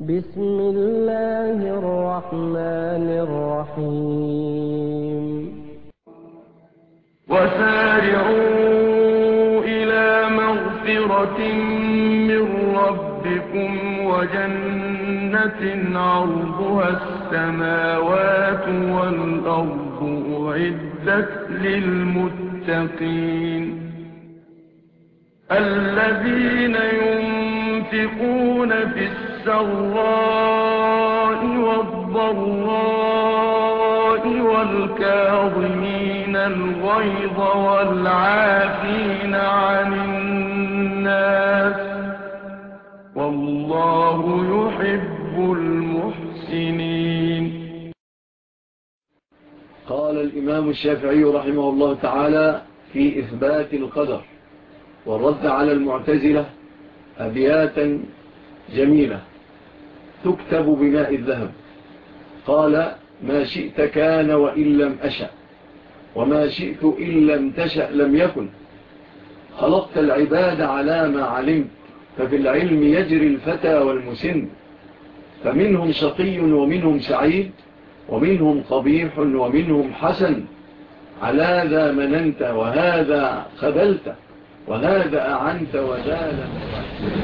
بسم الله الرحمن الرحيم. وسارعوا إلى مغفرة من ربكم وجنة عرضها السماوات والأرض أعدت للمتقين. الذين ينفقون في السماوات السراء والضراء والكاظمين الغيظ والعافين عن الناس والله يحب المحسنين. قال الإمام الشافعي رحمه الله تعالى في إثبات القدر والرد على المعتزلة أبياتا جميلة. تكتب بماء الذهب. قال ما شئت كان وإن لم أشأ وما شئت إن لم تشأ لم يكن. خلقت العباد على ما علمت فبالعلم يجري الفتى والمسن. فمنهم شقي ومنهم سعيد ومنهم قبيح ومنهم حسن. على ذا مننت وهذا خذلت وهذا أعنت وذا لم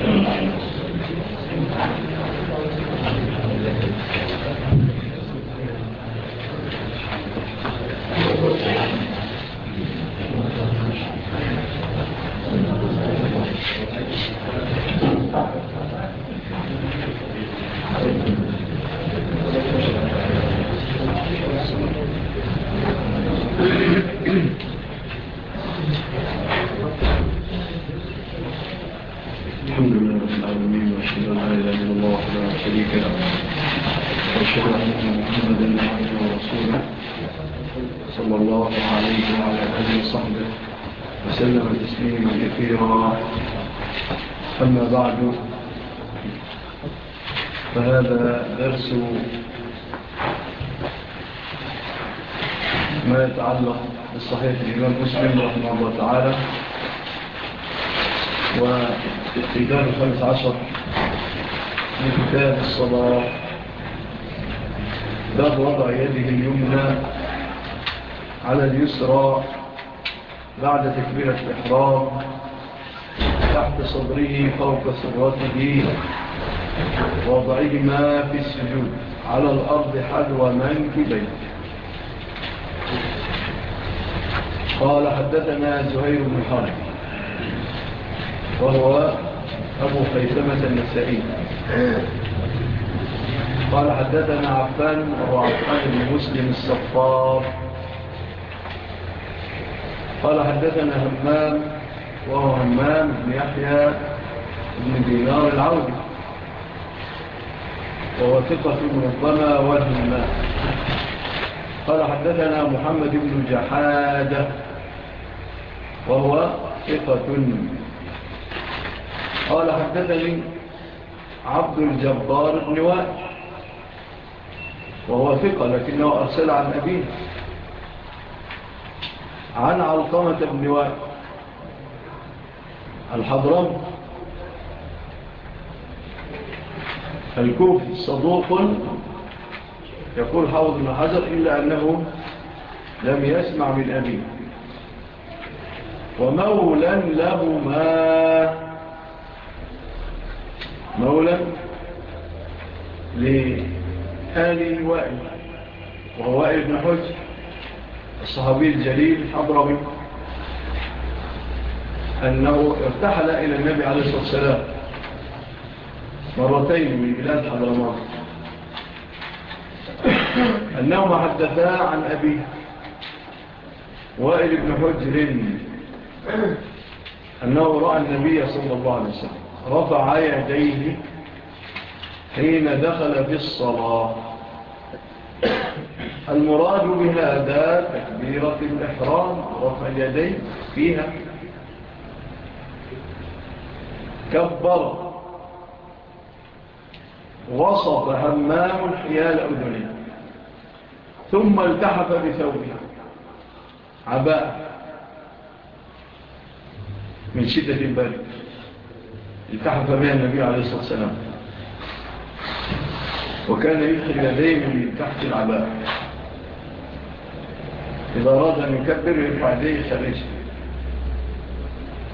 فهذا درس ما يتعلق بالصحيح الإمام مسلم رحمه الله تعالى والإقدام الخامس عشر من كتاب الصلاة باب وضع يده اليمنى على اليسرى بعد تكبيرة الإحرام تحت صدره فوق صدراته وضعهما في السجود. على الأرض حذو منكبين قال حدثنا زهير بن حارب وهو أبو خيثمة النسائي قال حدثنا عفان وهو عفان بن مسلم الصفار. قال حدثنا همام وهو همام بن يحيى بن دينار العودي. وهو ثقة ربما وجه ما قال حدثنا محمد بن جحادة وهو ثقة. قال حدثني عبد الجبار بن وائل وهو ثقة لكنه أرسل عن أبيه. عن علقمة بن وائل الحضرم الكوفي صدوق. يقول حافظ بن حجر إلا أنه لم يسمع من أبيه ومولا لهما. مولا لآل وائل. وهو وائل بن حجر الصحابي الجليل حضر منه أنه ارتحل إلى النبي عليه الصلاة والسلام. مرتين من بلاد حضرمان أنهما حدثا عن أبيه وائل بن حجر أنه رأى النبي صلى الله عليه وسلم رفع يديه حين دخل في الصلاة. المراد بهذا تكبيرة الإحرام رفع يديه فيها كبر وصف همام حيال أذنه ثم التحف بثوبه عباء. من شدة البرد. التحف بها النبي عليه الصلاة والسلام. وكان يدخل لديه من تحت العباء. إذا أراد أن يكبر يرفع يديه خارجه.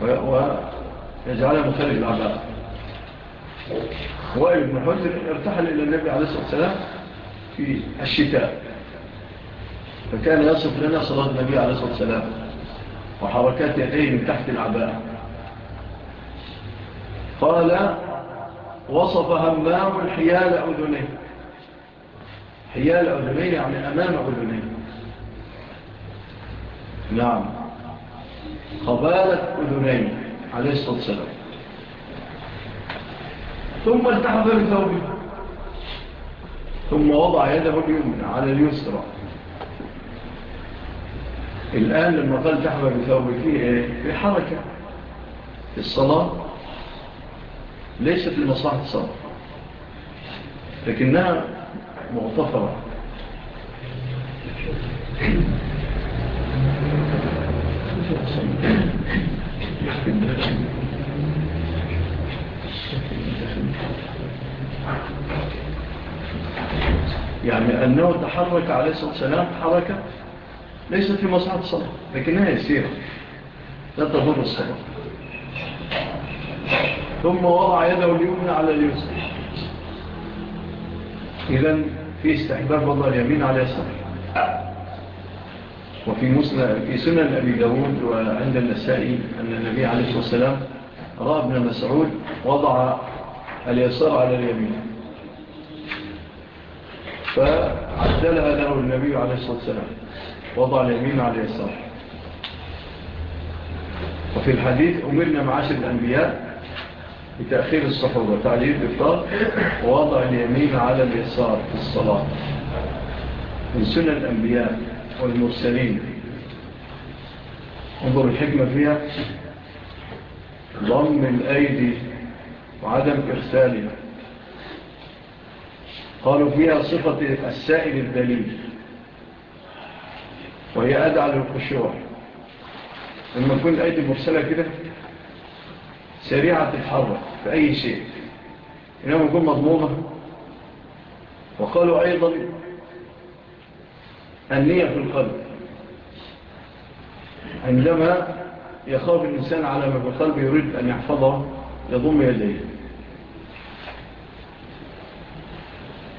ويجعله خارج العباء. وائل بن حزر ارتحل إلى النبي عليه الصلاة والسلام في الشتاء. فكان يصف لنا صلاة النبي عليه الصلاة والسلام وحركات يديه من تحت العباء. قال وصف همام الحيال أذنه حيال أذنيه يعني أمام أذنيه. نعم. قبالة أذنيه عليه الصلاة والسلام. ثم التحف بثوبه ثم وضع يده اليمنى على اليسرى الآن لما قال تحف بثوبه فيه إيه؟ في حركة في الصلاة ليست لمصلحة الصلاة لكنها مغتفرة Thank you. يعني أنه تحرك عليه الصلاة والسلام حركة ليس في مصلحة الصلاة لكنها يسيرة لا تضر الصلاة. ثم وضع يده اليمنى على اليسر إذن في استحباب وضع اليمين على اليسر وفي مسلم في سنن أبي داود وعند النسائي أن النبي عليه الصلاة والسلام رأى ابن مسعود وضع اليسار على اليمين. فعدلها له النبي عليه الصلاة والسلام وضع اليمين عليه الصلاة وفي الحديث أمرنا معاشر الأنبياء بتأخير الصفر وتعليل الإفطار ووضع اليمين على اليسار في الصلاة. من سنة الأنبياء والمرسلين. انظر الحكمة فيها. ضم الأيدي وعدم إغسالها قالوا فيها صفة السائل الدليل وهي أدعى للخشوع لما تكون الأيدي مرسلة كده سريعة تتحرك في أي شيء. إنما يكون مضمومة. وقالوا أيضا النية في القلب. عندما يخاف الإنسان على ما في القلب يريد أن يحفظه يضم يديه.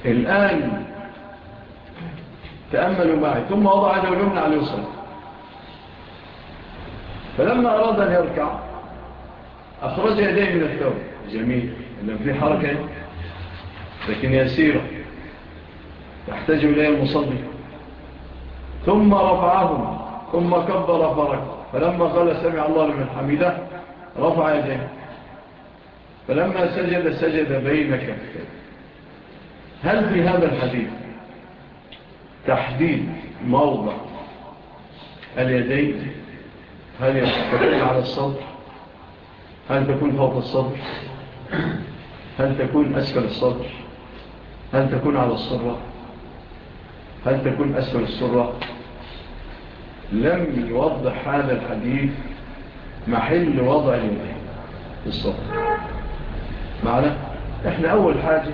الآن تأملوا معي. ثم وضع يده اليمنى على اليسرى. فلما أراد أن يركع أخرج يديه من الثوب. جميل. إنه في حركة لكن يسيرة. تحتاج إليه المصلي. ثم رفعهم ثم كبر فركع فلما قال سمع الله لمن حميده رفع يديه. فلما سجد سجد بين كفتين هل في هذا الحديث تحديد موضع اليدين؟ هل تكون على الصدر؟ هل تكون فوق الصدر؟ هل تكون أسفل الصدر؟ هل تكون على الصرة هل تكون أسفل الصرة لم يوضح هذا الحديث محل وضع اليدين الصدر. معنا إحنا أول حاجة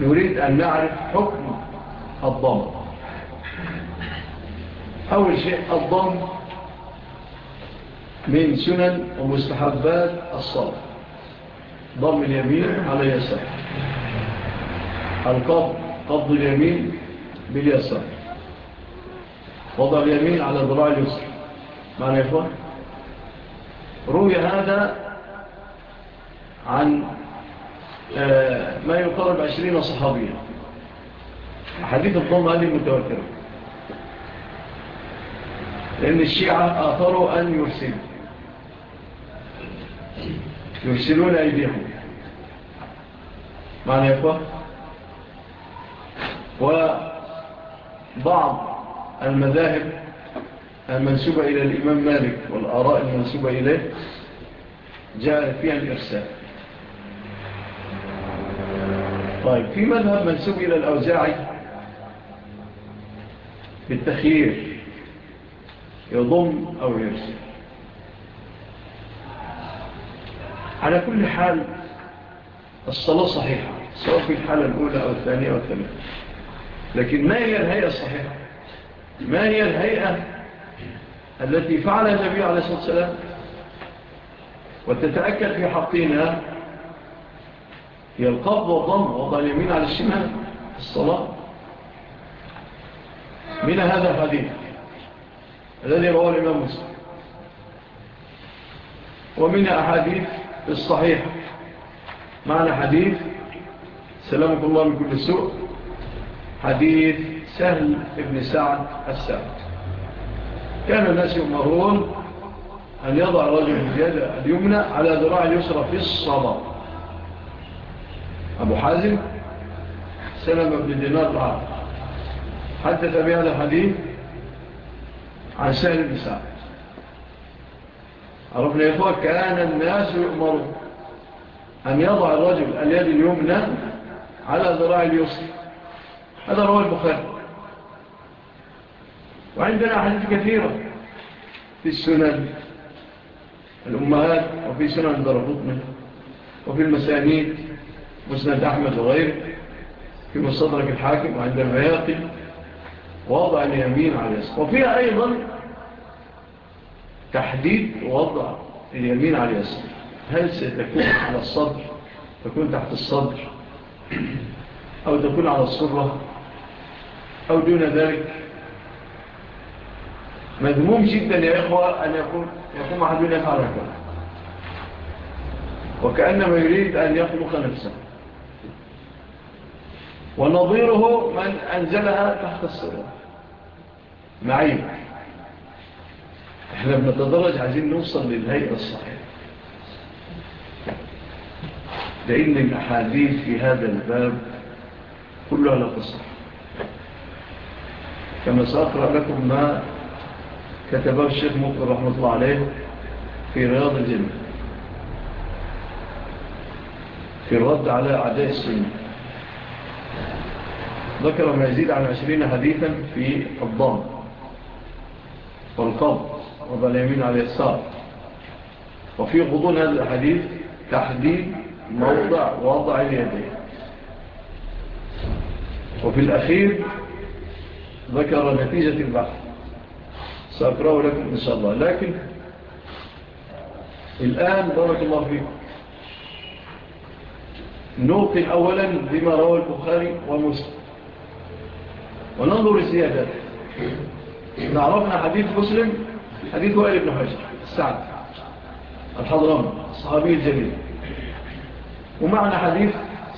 نريد أن نعرف حكم الضم. أول شيء الضم من سنن ومستحبات الصلاة. ضم اليمين على اليسار. القبض قبض اليمين باليسار. وضع اليمين على ضراع اليسر معنى يا إخوان؟ روي هذا عن آه، ما يقارب عشرين صحابيا. حديث الضم هذه متواترة. لأن الشيعة آثروا أن يرسلوا. يرسلون أيديهم. معنى يا إخوة؟ وبعض المذاهب المنسوبة إلى الإمام مالك والآراء المنسوبة إليه جاء فيها الإرسال. طيب في مذهب منسوب إلى الأوزاعي بالتخيير يضم أو يرسل على كل حال الصلاة صحيحة سواء في الحالة الأولى أو الثانية أو الثالثة. لكن ما هي الهيئة الصحيحة؟ ما هي الهيئة التي فعلها النبي عليه الصلاة والسلام؟ وتتأكد في حقينها هي القبض والضم وضع اليمين على الشمال في الصلاة من هذا الحديث الذي رواه الإمام مسلم ومن أحاديث الصحيح معنى حديث سلامك الله من كل سوء حديث سهل ابن سعد السعد كان الناس يؤمرون أن يضع رجل اليد اليمنى على ذراع اليسرى في الصلاة أبو حازم سلم بن دينار العرب حدث بهذا الحديث عن سهل بن سعد. عرفنا يا فوق كان الناس يؤمرون أن يضع الرجل اليد اليمنى على ذراع اليسر هذا رواه البخاري. وعندنا حديث كثيرة في السنن الأمهات وفي سنن دربطنا وفي المسانيد. مسند أحمد وغيره في مصدرك الحاكم عند البياقي وضع اليمين على اليسار وفيها أيضا تحديد وضع اليمين على اليسار هل ستكون على الصدر؟ تكون تحت الصدر. أو تكون على الصرة أو دون ذلك. مذموم جدا يا إخوة أن يكون, يكون أحد يفعل هكذا وكأنما يريد أن يخلق نفسه. ونظيره من أنزلها تحت الصراط معين إحنا بنتدرج عايزين نوصل للهيئة الصحيحة. لأن الأحاديث في هذا الباب كلها لا تصح. كما سأقرأ لكم ما كتبه الشيخ مقر رحمة الله عليه في رياض الجنة في الرد على أعداء السنة. ذكر ما يزيد عن عشرين حديثا في الضم والقبض وضع اليمين على اليسار. وفي غضون هذا الحديث تحديد موضع وضع اليدين. وفي الأخير ذكر نتيجة البحث. سأقرأه لكم إن شاء الله. لكن الآن بارك الله فيكم نوقي أولا بما روى البخاري ومسلم. وننظر سيادة عرفنا حديث مسلم حديث وائل بن حجر السعد. الحضران الصحابي الجليل ومعنا حديث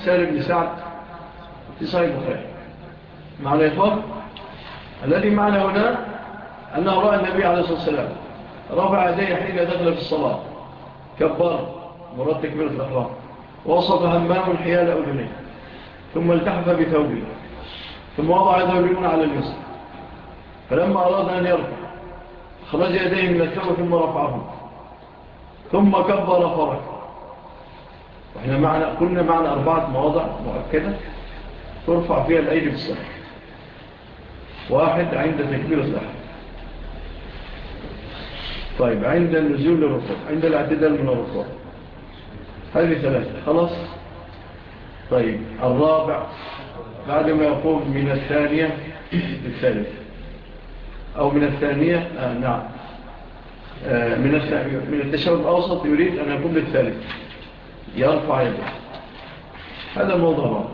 سالم بن سعد في صحيح بخير معنا إخوة الذي معنا هنا أنه رأى النبي عليه الصلاة والسلام رفع يديه حين دخل في الصلاة. كبار مرات تكبيرة الأحرام وصف همام حيال أذنيه ثم التحف بثوبه. ثم وضع يدورون على اليسر فلما أراد أن يرفع خرج يديه من السماء ثم رفعه. ثم كبر فرق وإحنا معنا قلنا معنا أربعة مواضع مؤكدة ترفع فيها الأيدي بالسحر واحد عند تكبير السحر طيب عند النزول للركوع عند الاعتدال من الركوع. هذه ثلاثة خلاص؟ طيب الرابع بعد ما يقوم من الثانية للثالث. أو من الثانية آه، نعم. آه، من من من التشاور الأوسط يريد أن يقوم للثالث. يرفع يده. هذا موضوع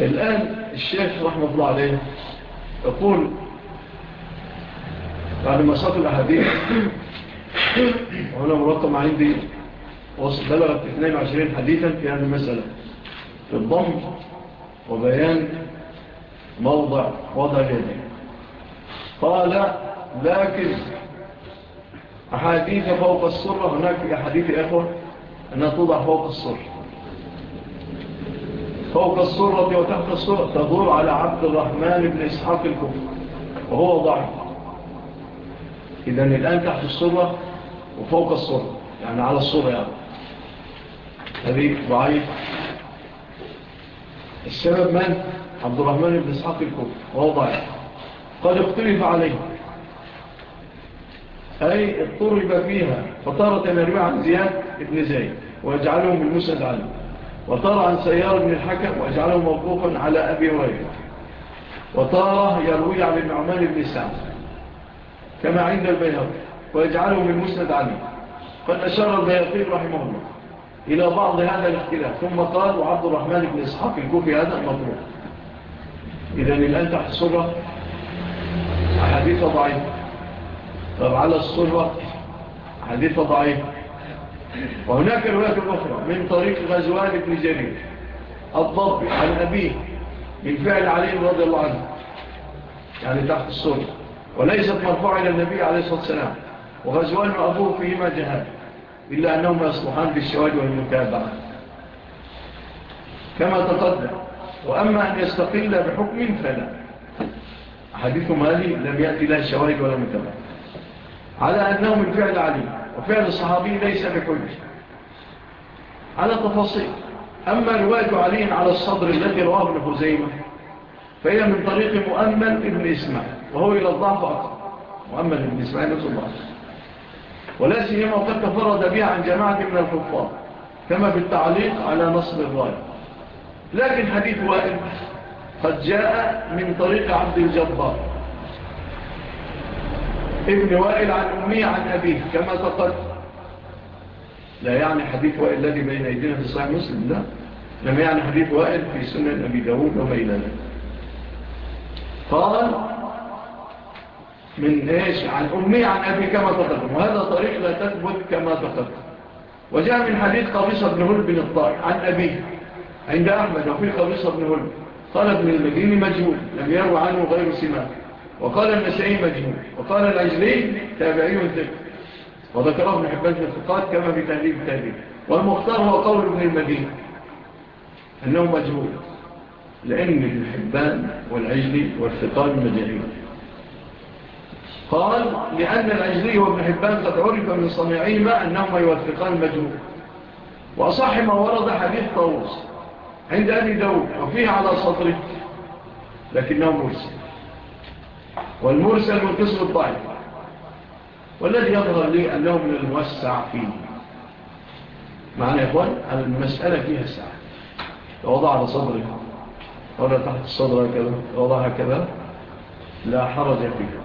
الآن الشيخ رحمة الله عليه يقول بعد ما صف الأحاديث وهنا مرتب عندي بلغت 22 حديثا في هذه المسألة. في الضم وبيان موضع وضع جديد قال لكن أحاديث فوق السرة هناك أحاديث أخوة أنها توضع فوق السرة فوق السرة وتحت السرة تدور على عبد الرحمن بن إسحاق الكفر وهو ضعف إذن الآن تحت السرة وفوق السرة يعني على السرة يعني. هذه ضعيف. السبب من؟ عبد الرحمن بن إسحاق الكوفي وهو ضعيف. قد اختلف عليه. أي اضطرب فيها فطارت الأربع عن زياد بن زيد ويجعله من عنه وطار عن سيار بن الحكم ويجعله موقوفا على أبي هريرة. وطار يروي عن النعمان بن سعد كما عند البيهقي ويجعله من مسند عنه قد أشار البيهقي رحمه الله. إلى بعض هذا الاختلاف ثم قال وعبد الرحمن بن إسحاق الكوفي هذا المطلوب. إذا الآن تحت السرة حديثة ضعيفة. طب على السرة حديثة ضعيفة. وهناك الولايات الأخرى من طريق غزوان بن جرير. الضبي عن أبيه من فعل عليه رضي الله عنه. يعني تحت السرة. وليست مرفوع إلى النبي عليه الصلاة والسلام. وغزوان وأبوه فيهما جهاد. إلا أنهم يصلحان بالسواد والمتابعة. كما تقدم. وأما أن يستقل بحكم فلا. حديثهم هذه لم يأتي لها شواهد ولا متابعة. على أنهم الفعل عليه وفعل الصحابي ليس بحجة. على تفاصيل. أما رواية علي على الصدر الذي رواه ابن خزيمة فهي من طريق مؤمن ابن إسماعيل وهو إلى الضعف أكثر. مؤمن ابن إسماعيل نفس الله ولا سيما وقد تفرد بها عن جماعة من الحفاظ كما في التعليق على نصب الرأي. لكن حديث وائل قد جاء من طريق عبد الجبار. ابن وائل عن أمي عن أبيه كما تقدم. لا يعني حديث وائل الذي بين أيدينا في صحيح مسلم لا. لم يعني حديث وائل في سنة أبي داود وميلانا قال من إيش؟ عن أمي عن أبي كما تقدم وهذا طريق لا تثبت كما تقدم وجاء من حديث قبيصة بن هلب الطائع عن أبيه عند أحمد وفي قبيصة بن هلب قال ابن المديني مجهول لم يروا عنه غير سماء وقال النسائي مجهول. وقال العجلي تابعي الذكر وذكره ابن حبان الثقات كما في تهذيب التهذيب والمختار هو قول ابن المديني أنه مجهول. لأن ابن حبان والعجلي والثقات مجهول قال لأن العجلي وابن حبان قد عرف من صنيعهما أنهما يوثقان المجهول وأصح ما ورد حديث طاووس عند أبي داود وفيه على سطره لكنه مرسل. والمرسل من قسم الطائف والذي يظهر لي أنه من الموسع فيه. معنا يا إخوان المسألة فيها الساعة. وضع على صدرك ولا تحت الصدر هكذا وضع هكذا لا حرج فيه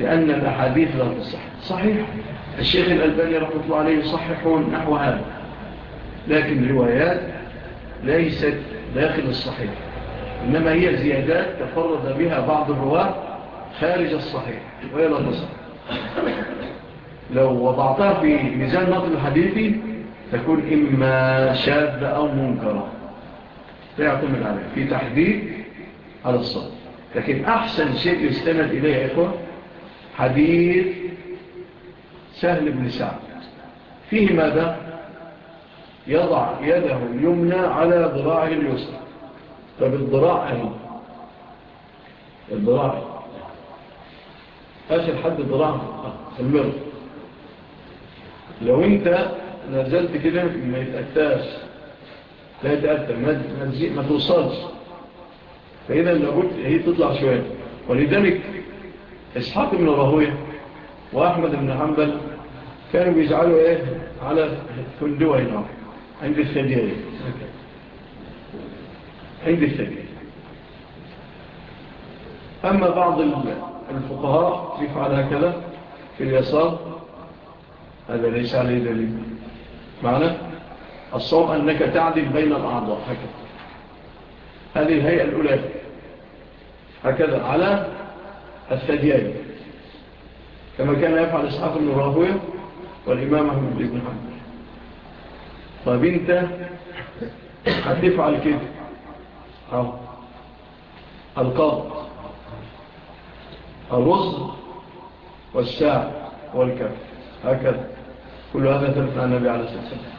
لأن الأحاديث لا تصح. صحيح. الشيخ الألباني رحمة الله عليه يصححون نحو هذا. لكن روايات ليست داخل الصحيح. إنما هي زيادات تفرد بها بعض الرواة خارج الصحيح. وهي لا تصح. لو وضعتها في ميزان نقل الحديثي تكون إما شاذة أو منكرة. لا يعتمد عليها. في تحديد على الصحيح. لكن أحسن شيء يستند إليه إخوة حديث سهل بن سعد. فيه ماذا؟ يضع يده اليمنى على ضراعه اليسرى. فبالضراع أهل الضراع فاش حد الضراع آه، المرض. لو أنت نزلت كده ما يتأتاش لا يتأتا ما توصلش. فإذا لابد هي تطلع شوية. ولذلك إسحاق بن راهوية وأحمد بن حنبل كانوا بيزعلوا إيه؟ على الفندوة هنا عند السجاري عند السجاري أما بعض الفقهاء يفعل هكذا في اليسار. هذا ليس عليه دليل. معنى الصوم أنك تعدل بين الأعضاء. هكذا. هذه الهيئة الأولى. هكذا. على السديان كما كان يفعل إسحاق بن راهوية والإمام أحمد بن حنبل. طيب أنت هتفعل كده. أو القبض الرز والساع والكف هكذا. كل هذا ثبت النبي عليه الصلاة والسلام.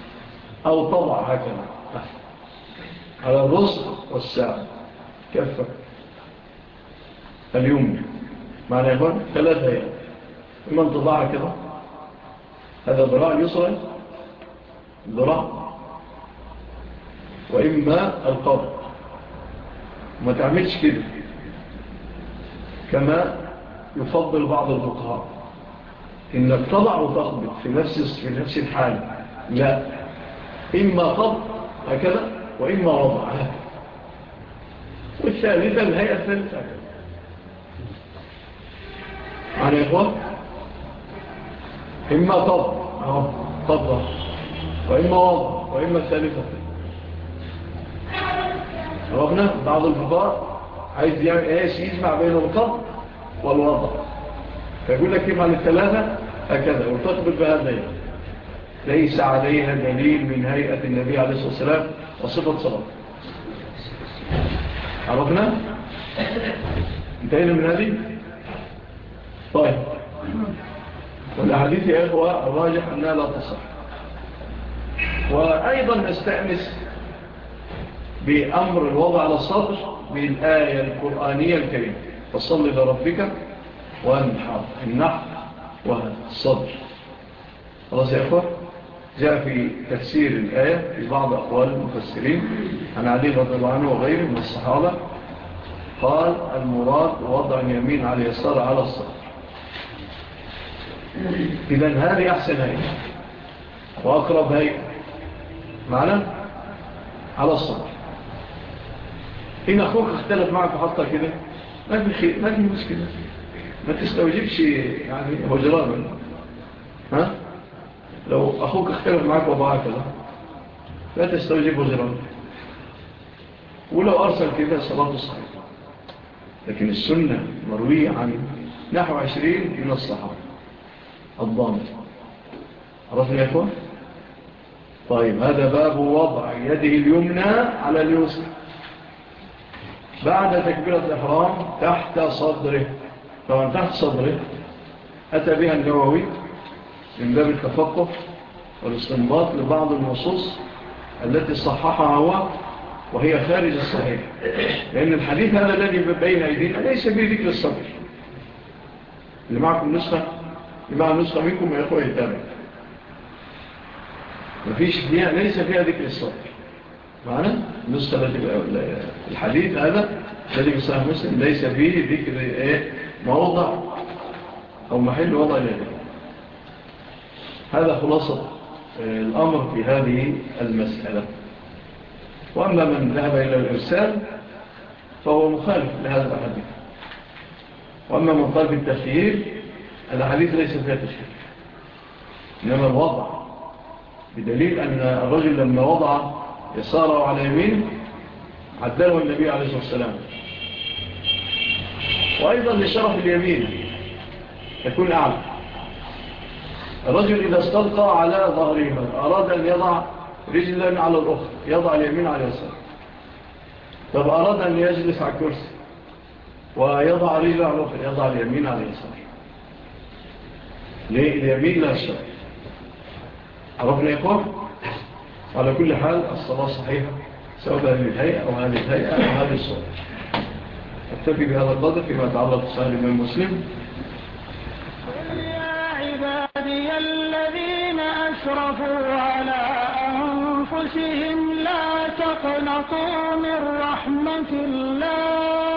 أو طبع هكذا. على الرز والساع كفك. اليمنى. معنى يا اخوان ثلاثة يعني إما انطباع كده. هذا ذراع يسرى ذراع وإما القبض ما تعملش كده. كما يفضل بعض الفقهاء. إنك تضع وتقبض في نفس, في نفس الحال. لا. إما قبض هكذا وإما وضع. هكذا والثالثة الهيئة الثالثة. هكذا على إخوان إما طب طب وإما وضع وإما الثالثة ربنا بعض الفقار عايز يعمل إيش يجمع بين الطب والوضع فيقول لك كيف عن الثلاثة هكذا وتقبل بهذين ليس عليها دليل من هيئة النبي عليه الصلاة والسلام وصفة صلاة عرفنا؟ انتهينا من هذه؟ طيب. والحديث يا إخوة الراجح أنها لا تصح. وأيضا أستأنس بأمر الوضع على الصدر بالآية القرآنية الكريمة. فصل لربك وانحر النحر والصدر خلاص يا أخوة؟ جاء في تفسير الآية في بعض أقوال المفسرين. عن علي رضي الله عنه وغيره من الصحابة. قال المراد وضع اليمين على يسار على الصدر. إذن هذه أحسن هيئة وأقرب هيئة معنا على الصبر إن أخوك اختلف معك وحطها كده ما في خير ما في مشكلة. ما تستوجبش يعني هجران. ها؟ لو أخوك اختلف معك وضعك لا تستوجب هجران. ولو أرسل كده صلاة الصحيح. لكن السنة مروية عن نحو عشرين من الصحابة. الضامن. عرفت يا إخوان طيب هذا باب وضع يده اليمنى على اليسر بعد تكبيرة الإحرام تحت صدره. طبعا تحت صدره أتى بها النووي من باب التفقف والاستنباط لبعض النصوص التي صححها هو وهي خارج الصحيح. لأن الحديث هذا الذي بين أيدينا ليس بذكر ذكر الصدر. اللي معكم نسخة بما نسخة منكم يا أخوة يتابع. مفيش دي ليس فيها ذكر الصبر معنى؟ نسخة الحديث هذا الذي صحيح مسلم ليس فيه ذكر إيه؟ موضع أو محل وضع اليد هذا خلاصة آه، الأمر في هذه المسألة. وأما من ذهب إلى الإرسال فهو مخالف لهذا الحديث. وأما من طالب التخيير الأحاديث ليس فيها تشكيل إنما الوضع بدليل أن الرجل لما وضع يساره على يمين عدله النبي عليه الصلاة والسلام. وأيضا لشرف اليمين تكون أعلى. الرجل إذا استلقى على ظهره أراد أن يضع رجلا على الأخر يضع اليمين على اليسار. طب أراد أن يجلس على الكرسي ويضع رجلا على الأخر يضع اليمين على اليسار. ليمين نفسه عرفنا يقول على كل حال الصلاة صحيحة سواء هذه الهيئة أو هذه الهيئة أو هذه الصلاة أكتفي بهذا القدر فيما يتعلق بصالح من المسلم يا عبادي الذين أشرفوا على أنفسهم لا تقنطوا من رحمة الله.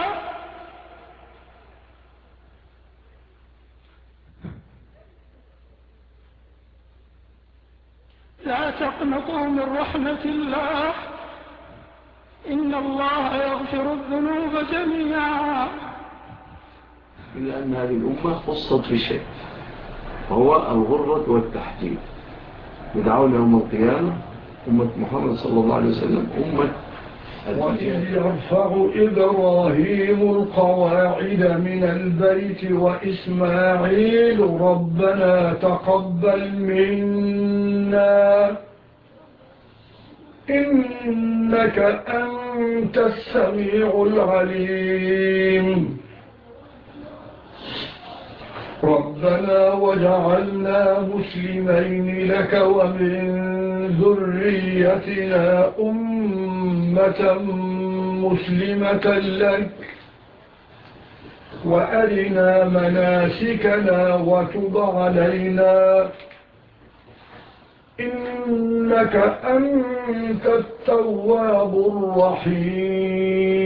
تقنطوا من رحمة الله. إن الله يغفر الذنوب جميعا. إلا أن هذه الأمة خصت في شيء وهو الغرة والتحديد يدعون يوم القيامة أمة محمد صلى الله عليه وسلم أمة وإذ يرفع إبراهيم القواعد من البيت وإسماعيل ربنا تقبل منا. إنك أنت السميع العليم. ربنا وجعلنا مسلمين لك ومن ذريتنا أمة مسلمة لك. وأرنا مناسكنا وتب علينا. وعلينا إنك أنت التواب الرحيم.